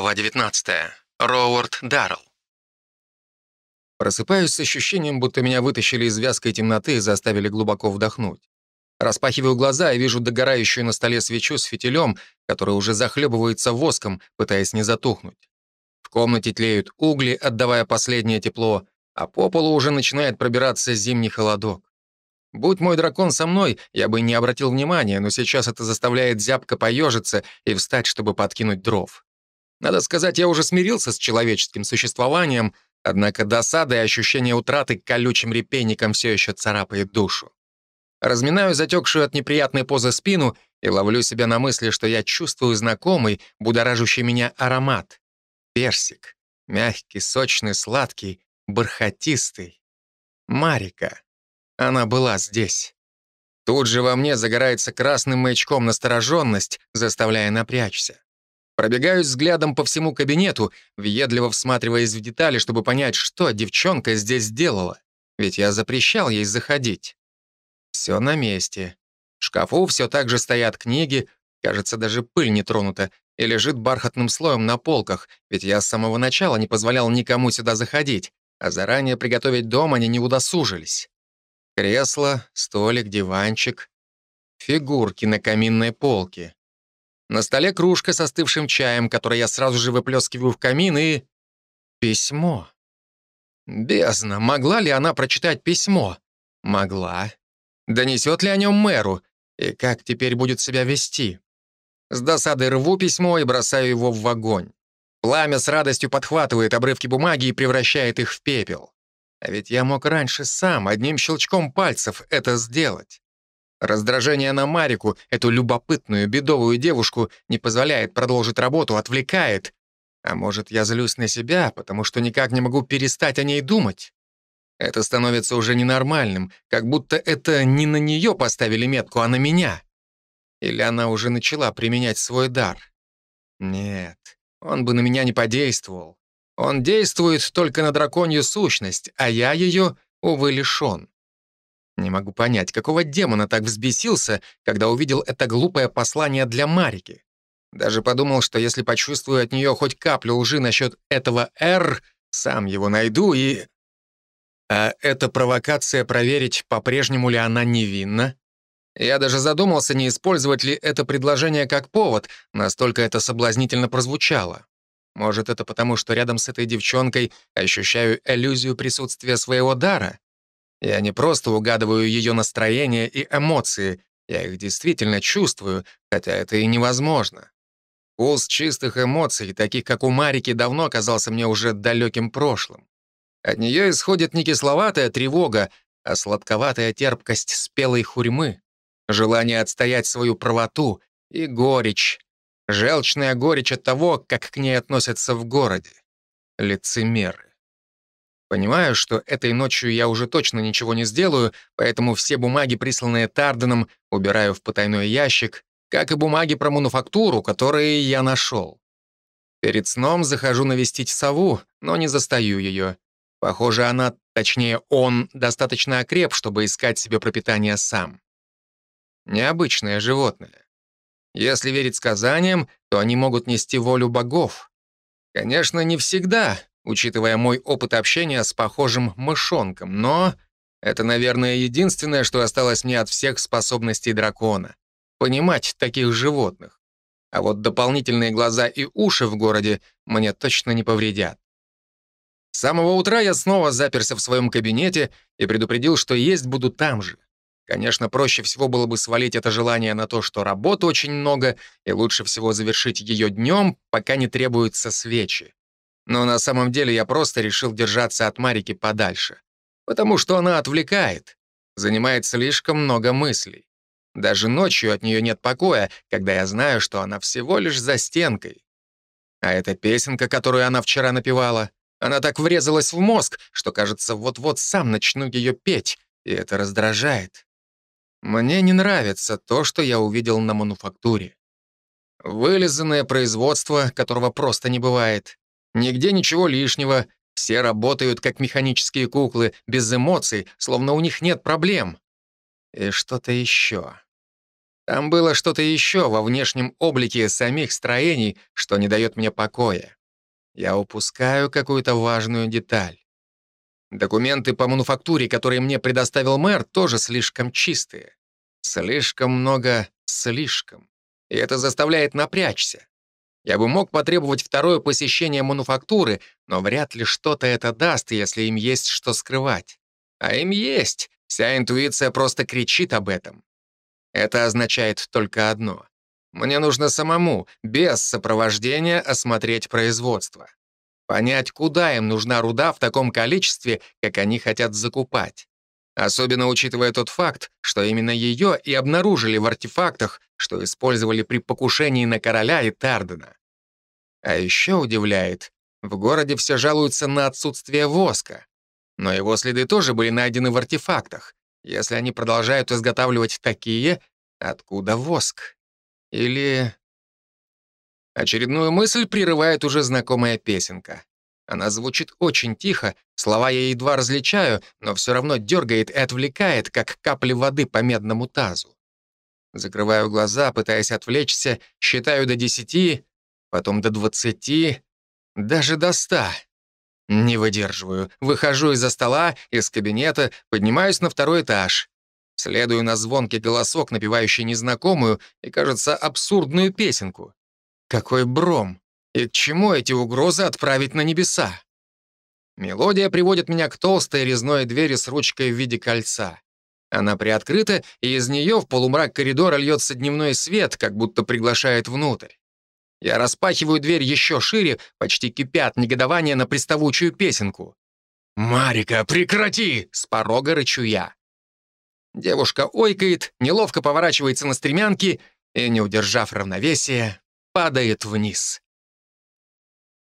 Глава 19. Роуард Даррелл. Просыпаюсь с ощущением, будто меня вытащили из вязкой темноты и заставили глубоко вдохнуть. Распахиваю глаза и вижу догорающую на столе свечу с фитилем, который уже захлебывается воском, пытаясь не затухнуть. В комнате тлеют угли, отдавая последнее тепло, а по полу уже начинает пробираться зимний холодок. Будь мой дракон со мной, я бы не обратил внимания, но сейчас это заставляет зябко поежиться и встать, чтобы подкинуть дров. Надо сказать, я уже смирился с человеческим существованием, однако досада и ощущение утраты колючим репейником все еще царапает душу. Разминаю затекшую от неприятной позы спину и ловлю себя на мысли, что я чувствую знакомый, будоражащий меня аромат. Персик. Мягкий, сочный, сладкий, бархатистый. Марика. Она была здесь. Тут же во мне загорается красным маячком настороженность, заставляя напрячься. Пробегаюсь взглядом по всему кабинету, въедливо всматриваясь в детали, чтобы понять, что девчонка здесь сделала. Ведь я запрещал ей заходить. Все на месте. В шкафу все так же стоят книги, кажется, даже пыль не тронута, и лежит бархатным слоем на полках, ведь я с самого начала не позволял никому сюда заходить, а заранее приготовить дом они не удосужились. Кресло, столик, диванчик. Фигурки на каминной полке. На столе кружка с остывшим чаем, который я сразу же выплескиваю в камин, и... Письмо. Бездна, могла ли она прочитать письмо? Могла. Донесет ли о нем мэру? И как теперь будет себя вести? С досадой рву письмо и бросаю его в огонь. Пламя с радостью подхватывает обрывки бумаги и превращает их в пепел. А ведь я мог раньше сам, одним щелчком пальцев, это сделать. Раздражение на Марику, эту любопытную, бедовую девушку, не позволяет продолжить работу, отвлекает. А может, я злюсь на себя, потому что никак не могу перестать о ней думать? Это становится уже ненормальным, как будто это не на нее поставили метку, а на меня. Или она уже начала применять свой дар? Нет, он бы на меня не подействовал. Он действует только на драконью сущность, а я ее, увы, лишен. Не могу понять, какого демона так взбесился, когда увидел это глупое послание для Марики. Даже подумал, что если почувствую от нее хоть каплю лжи насчет этого «Р», сам его найду и... А эта провокация проверить, по-прежнему ли она невинна? Я даже задумался, не использовать ли это предложение как повод, настолько это соблазнительно прозвучало. Может, это потому, что рядом с этой девчонкой ощущаю иллюзию присутствия своего дара? Я не просто угадываю ее настроение и эмоции, я их действительно чувствую, хотя это и невозможно. Вкус чистых эмоций, таких как у Марики, давно казался мне уже далеким прошлым. От нее исходит не кисловатая тревога, а сладковатая терпкость спелой хурьмы, желание отстоять свою правоту и горечь, Желчная горечь от того, как к ней относятся в городе. Лицемеры. Понимаю, что этой ночью я уже точно ничего не сделаю, поэтому все бумаги, присланные Тарденом, убираю в потайной ящик, как и бумаги про мануфактуру, которые я нашел. Перед сном захожу навестить сову, но не застаю ее. Похоже, она, точнее он, достаточно окреп, чтобы искать себе пропитание сам. Необычное животное. Если верить сказаниям, то они могут нести волю богов. Конечно, не всегда, учитывая мой опыт общения с похожим мышонком, но это, наверное, единственное, что осталось мне от всех способностей дракона — понимать таких животных. А вот дополнительные глаза и уши в городе мне точно не повредят. С самого утра я снова заперся в своем кабинете и предупредил, что есть буду там же. Конечно, проще всего было бы свалить это желание на то, что работы очень много, и лучше всего завершить ее днем, пока не требуются свечи. Но на самом деле я просто решил держаться от Марики подальше. Потому что она отвлекает, занимает слишком много мыслей. Даже ночью от нее нет покоя, когда я знаю, что она всего лишь за стенкой. А эта песенка, которую она вчера напевала, она так врезалась в мозг, что, кажется, вот-вот сам начну ее петь, и это раздражает. Мне не нравится то, что я увидел на мануфактуре. Вылизанное производство, которого просто не бывает. Нигде ничего лишнего. Все работают как механические куклы, без эмоций, словно у них нет проблем. И что-то еще. Там было что-то еще во внешнем облике самих строений, что не дает мне покоя. Я упускаю какую-то важную деталь. Документы по мануфактуре, которые мне предоставил мэр, тоже слишком чистые. Слишком много слишком. И это заставляет напрячься. Я бы мог потребовать второе посещение мануфактуры, но вряд ли что-то это даст, если им есть что скрывать. А им есть. Вся интуиция просто кричит об этом. Это означает только одно. Мне нужно самому, без сопровождения, осмотреть производство. Понять, куда им нужна руда в таком количестве, как они хотят закупать. Особенно учитывая тот факт, что именно ее и обнаружили в артефактах, что использовали при покушении на короля и Тардена. А еще удивляет, в городе все жалуются на отсутствие воска. Но его следы тоже были найдены в артефактах. Если они продолжают изготавливать такие, откуда воск? Или... Очередную мысль прерывает уже знакомая песенка. Она звучит очень тихо, слова я едва различаю, но все равно дергает и отвлекает, как капли воды по медному тазу. Закрываю глаза, пытаясь отвлечься, считаю до десяти, потом до двадцати, даже до ста. Не выдерживаю. Выхожу из-за стола, из кабинета, поднимаюсь на второй этаж. Следую на звонкий голосок, напевающий незнакомую и, кажется, абсурдную песенку. Какой бром! И к чему эти угрозы отправить на небеса? Мелодия приводит меня к толстой резной двери с ручкой в виде кольца. Она приоткрыта, и из нее в полумрак коридора льется дневной свет, как будто приглашает внутрь. Я распахиваю дверь еще шире, почти кипят негодование на приставучую песенку. «Марика, прекрати!» — с порога рычу я. Девушка ойкает, неловко поворачивается на стремянки и, не удержав равновесия, падает вниз.